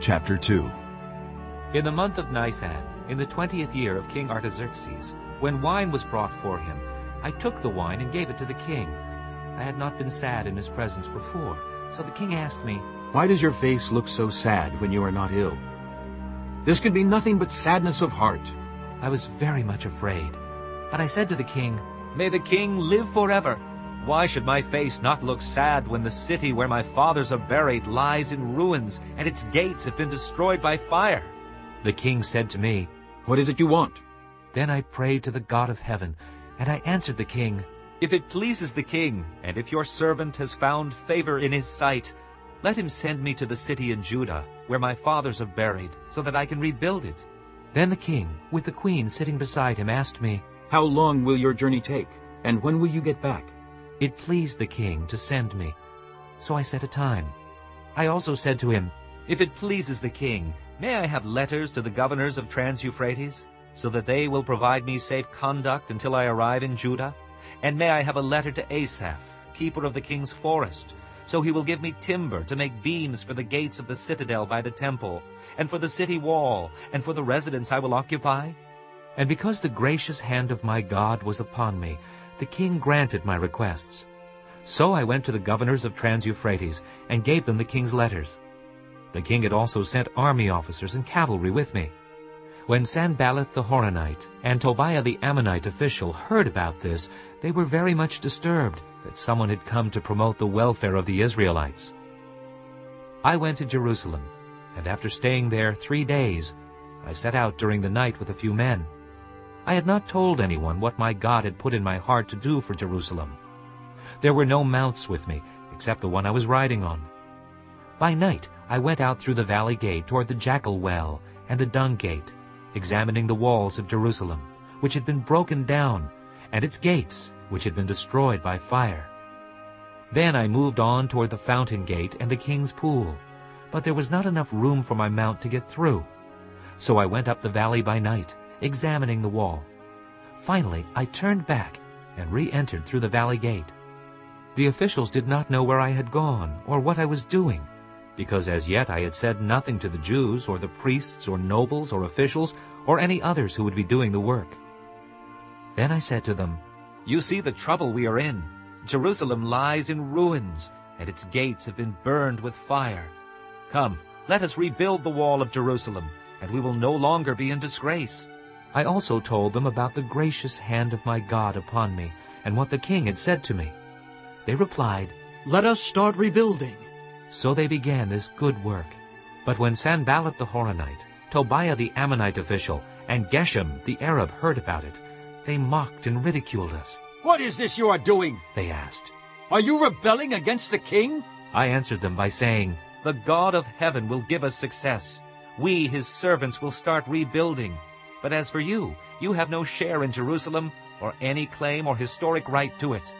Chapter 2 In the month of Nisan, in the twentieth year of King Artaxerxes, when wine was brought for him, I took the wine and gave it to the king. I had not been sad in his presence before, so the king asked me, Why does your face look so sad when you are not ill? This could be nothing but sadness of heart. I was very much afraid. But I said to the king, May the king live forever. Why should my face not look sad when the city where my fathers are buried lies in ruins and its gates have been destroyed by fire? The king said to me, What is it you want? Then I prayed to the God of heaven, and I answered the king, If it pleases the king, and if your servant has found favor in his sight, let him send me to the city in Judah, where my fathers are buried, so that I can rebuild it. Then the king, with the queen sitting beside him, asked me, How long will your journey take, and when will you get back? It pleased the king to send me. So I set a time. I also said to him, If it pleases the king, may I have letters to the governors of Trans-Euphrates, so that they will provide me safe conduct until I arrive in Judah? And may I have a letter to Asaph, keeper of the king's forest, so he will give me timber to make beams for the gates of the citadel by the temple, and for the city wall, and for the residence I will occupy? And because the gracious hand of my God was upon me, the king granted my requests. So I went to the governors of Trans-Euphrates and gave them the king's letters. The king had also sent army officers and cavalry with me. When Sanballat the Horonite and Tobiah the Ammonite official heard about this, they were very much disturbed that someone had come to promote the welfare of the Israelites. I went to Jerusalem, and after staying there three days, I set out during the night with a few men. I had not told anyone what my God had put in my heart to do for Jerusalem. There were no mounts with me, except the one I was riding on. By night I went out through the valley gate toward the jackal well and the dung gate, examining the walls of Jerusalem, which had been broken down, and its gates, which had been destroyed by fire. Then I moved on toward the fountain gate and the king's pool, but there was not enough room for my mount to get through. So I went up the valley by night, examining the wall. Finally, I turned back and re-entered through the valley gate. The officials did not know where I had gone or what I was doing, because as yet I had said nothing to the Jews or the priests or nobles or officials or any others who would be doing the work. Then I said to them, You see the trouble we are in. Jerusalem lies in ruins, and its gates have been burned with fire. Come, let us rebuild the wall of Jerusalem, and we will no longer be in disgrace. I also told them about the gracious hand of my God upon me, and what the king had said to me. They replied, Let us start rebuilding. So they began this good work. But when Sanballat the Horonite, Tobiah the Ammonite official, and Geshem the Arab heard about it, they mocked and ridiculed us. What is this you are doing? They asked. Are you rebelling against the king? I answered them by saying, The God of heaven will give us success. We, his servants, will start rebuilding. But as for you, you have no share in Jerusalem or any claim or historic right to it.